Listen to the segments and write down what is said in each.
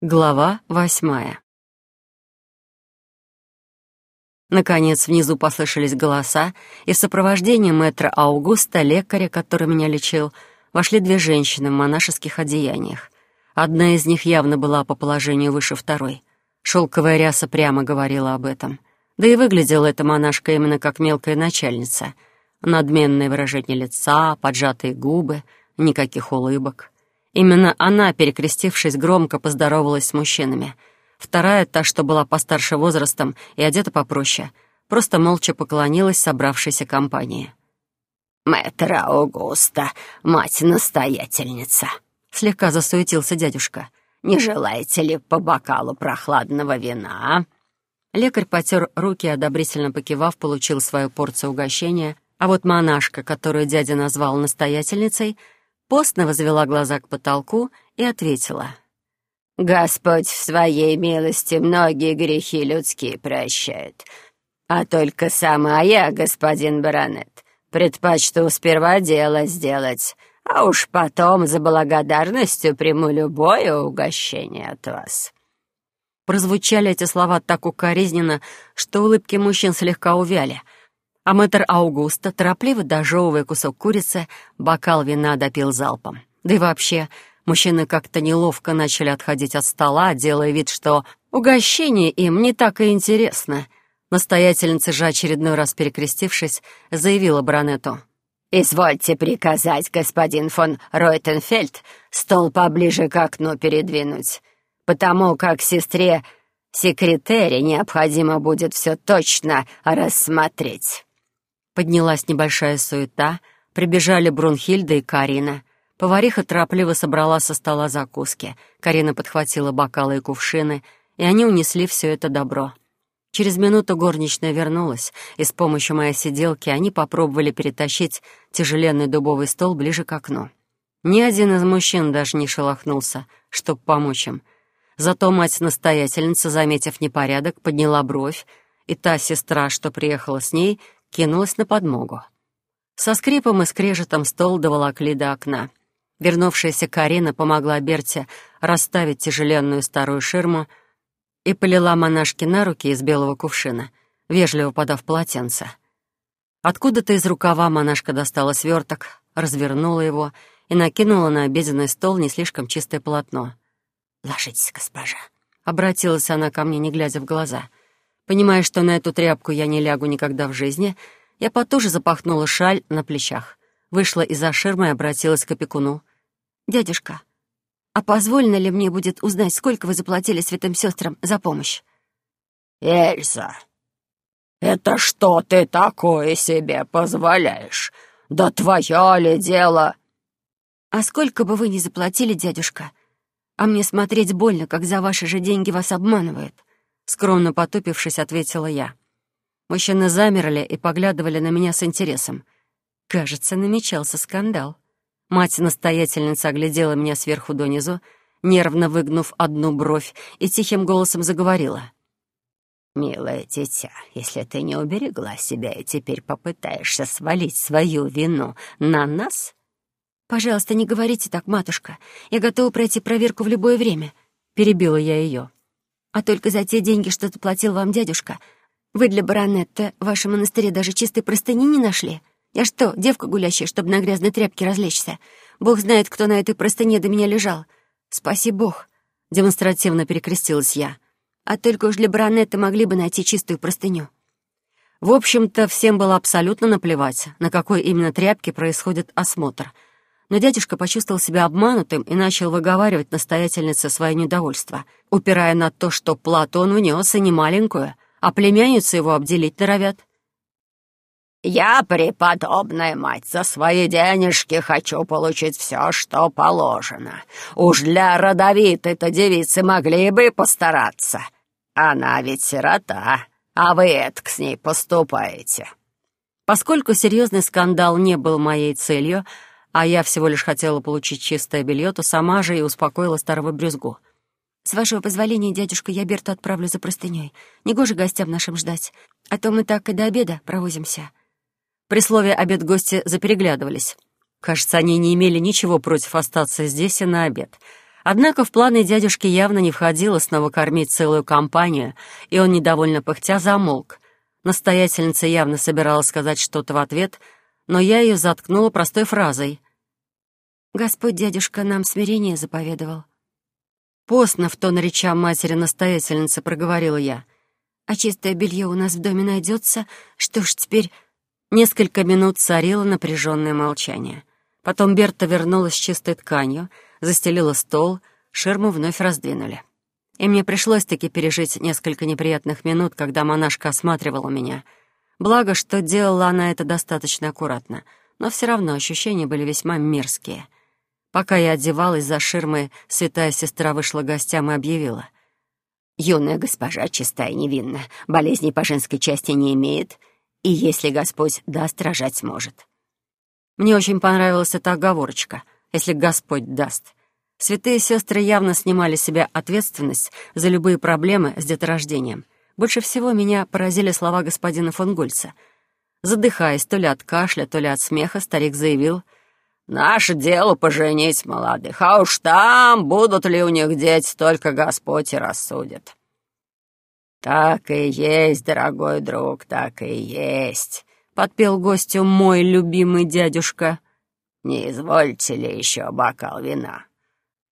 Глава восьмая Наконец, внизу послышались голоса, и в сопровождении мэтра Аугуста, лекаря, который меня лечил, вошли две женщины в монашеских одеяниях. Одна из них явно была по положению выше второй. Шелковая ряса прямо говорила об этом. Да и выглядела эта монашка именно как мелкая начальница. Надменное выражение лица, поджатые губы, никаких улыбок — Именно она, перекрестившись, громко поздоровалась с мужчинами. Вторая, та, что была постарше возрастом и одета попроще, просто молча поклонилась собравшейся компании. «Мэтр Аугуста, мать-настоятельница», — слегка засуетился дядюшка. «Не желаете ли по бокалу прохладного вина?» Лекарь потер руки, одобрительно покивав, получил свою порцию угощения, а вот монашка, которую дядя назвал настоятельницей, — постно возвела глаза к потолку и ответила. «Господь в своей милости многие грехи людские прощает, а только сама я, господин баронет, предпочту сперва дело сделать, а уж потом за благодарностью приму любое угощение от вас». Прозвучали эти слова так укоризненно, что улыбки мужчин слегка увяли — а мэтр Аугуста, торопливо дожевывая кусок курицы, бокал вина допил залпом. Да и вообще, мужчины как-то неловко начали отходить от стола, делая вид, что угощение им не так и интересно. Настоятельница же, очередной раз перекрестившись, заявила баронету. «Извольте приказать, господин фон Ройтенфельд, стол поближе к окну передвинуть, потому как сестре секретаре необходимо будет все точно рассмотреть». Поднялась небольшая суета, прибежали Брунхильда и Карина. Повариха торопливо собрала со стола закуски. Карина подхватила бокалы и кувшины, и они унесли все это добро. Через минуту горничная вернулась, и с помощью моей сиделки они попробовали перетащить тяжеленный дубовый стол ближе к окну. Ни один из мужчин даже не шелохнулся, чтобы помочь им. Зато мать-настоятельница, заметив непорядок, подняла бровь, и та сестра, что приехала с ней, кинулась на подмогу. Со скрипом и скрежетом стол доволокли до окна. Вернувшаяся Карина помогла Берте расставить тяжеленную старую ширму и полила монашке на руки из белого кувшина, вежливо подав полотенце. Откуда-то из рукава монашка достала сверток, развернула его и накинула на обеденный стол не слишком чистое полотно. «Ложитесь, госпожа», — обратилась она ко мне, не глядя в глаза — Понимая, что на эту тряпку я не лягу никогда в жизни, я потуже запахнула шаль на плечах, вышла из-за ширмы и обратилась к опекуну. «Дядюшка, а позволено ли мне будет узнать, сколько вы заплатили святым сестрам за помощь?» «Эльза, это что ты такое себе позволяешь? Да твое ли дело?» «А сколько бы вы ни заплатили, дядюшка, а мне смотреть больно, как за ваши же деньги вас обманывают. Скромно потупившись, ответила я. Мужчины замерли и поглядывали на меня с интересом. Кажется, намечался скандал. Мать-настоятельница оглядела меня сверху донизу, нервно выгнув одну бровь, и тихим голосом заговорила. «Милое дитя, если ты не уберегла себя и теперь попытаешься свалить свою вину на нас...» «Пожалуйста, не говорите так, матушка. Я готова пройти проверку в любое время», — перебила я ее. А только за те деньги, что заплатил вам дядюшка. Вы для баронетта в вашем монастыре даже чистой простыни не нашли. Я что, девка гулящая, чтобы на грязной тряпке развлечься? Бог знает, кто на этой простыне до меня лежал. Спаси Бог!» Демонстративно перекрестилась я. «А только уж для баронетта могли бы найти чистую простыню». В общем-то, всем было абсолютно наплевать, на какой именно тряпке происходит осмотр — но дядюшка почувствовал себя обманутым и начал выговаривать настоятельнице свое недовольство, упирая на то, что плату он внес и не маленькую, а племянницу его обделить норовят. «Я, преподобная мать, за свои денежки хочу получить все, что положено. Уж для родовитой-то девицы могли бы постараться. Она ведь сирота, а вы это с ней поступаете». Поскольку серьезный скандал не был моей целью, а я всего лишь хотела получить чистое белье, то сама же и успокоила старого брюзгу. «С вашего позволения, дядюшка, я Берту отправлю за простыней. Негоже гостям нашим ждать, а то мы так и до обеда провозимся». При слове «обед» гости запереглядывались. Кажется, они не имели ничего против остаться здесь и на обед. Однако в планы дядюшки явно не входило снова кормить целую компанию, и он, недовольно пыхтя, замолк. Настоятельница явно собиралась сказать что-то в ответ, но я ее заткнула простой фразой. «Господь дядюшка нам смирение заповедовал». Постно в тон речам матери-настоятельницы проговорила я. «А чистое белье у нас в доме найдется? Что ж теперь...» Несколько минут царило напряженное молчание. Потом Берта вернулась с чистой тканью, застелила стол, ширму вновь раздвинули. И мне пришлось-таки пережить несколько неприятных минут, когда монашка осматривала меня. Благо, что делала она это достаточно аккуратно, но все равно ощущения были весьма мерзкие. Пока я одевалась за ширмой, святая сестра вышла гостям и объявила. «Юная госпожа, чистая и невинна, болезней по женской части не имеет, и если Господь даст, рожать сможет». Мне очень понравилась эта оговорочка «если Господь даст». Святые сестры явно снимали с себя ответственность за любые проблемы с деторождением. Больше всего меня поразили слова господина фон Гульца. Задыхаясь то ли от кашля, то ли от смеха, старик заявил «Наше дело поженить молодых, а уж там будут ли у них дети, только Господь и рассудит». «Так и есть, дорогой друг, так и есть», — подпел гостю мой любимый дядюшка. «Не извольте ли еще бокал вина?»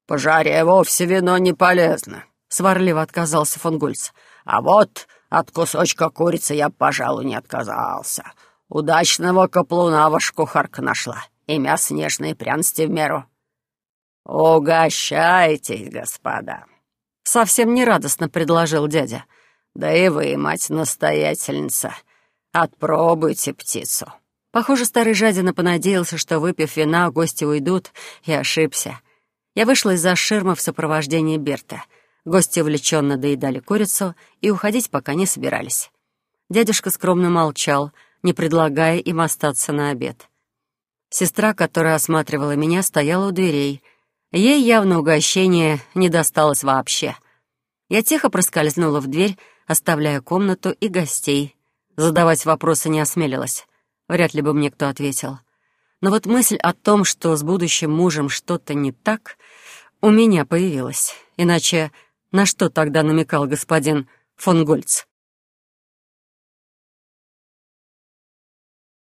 «По жаре вовсе вино не полезно», — сварливо отказался фон Гульц. «А вот от кусочка курицы я, пожалуй, не отказался. Удачного каплуна ваша кухарка нашла, и мясо нежное, и пряности в меру». «Угощайтесь, господа», — совсем нерадостно предложил дядя. Да и вы, мать-настоятельница, отпробуйте птицу». Похоже, старый жадина понадеялся, что, выпив вина, гости уйдут, и ошибся. Я вышла из-за ширмы в сопровождении Берта. Гости увлеченно доедали курицу и уходить пока не собирались. Дядюшка скромно молчал, не предлагая им остаться на обед. Сестра, которая осматривала меня, стояла у дверей. Ей явно угощение не досталось вообще. Я тихо проскользнула в дверь, оставляя комнату и гостей. Задавать вопросы не осмелилась. Вряд ли бы мне кто ответил. Но вот мысль о том, что с будущим мужем что-то не так, у меня появилась. Иначе на что тогда намекал господин фон Гольц?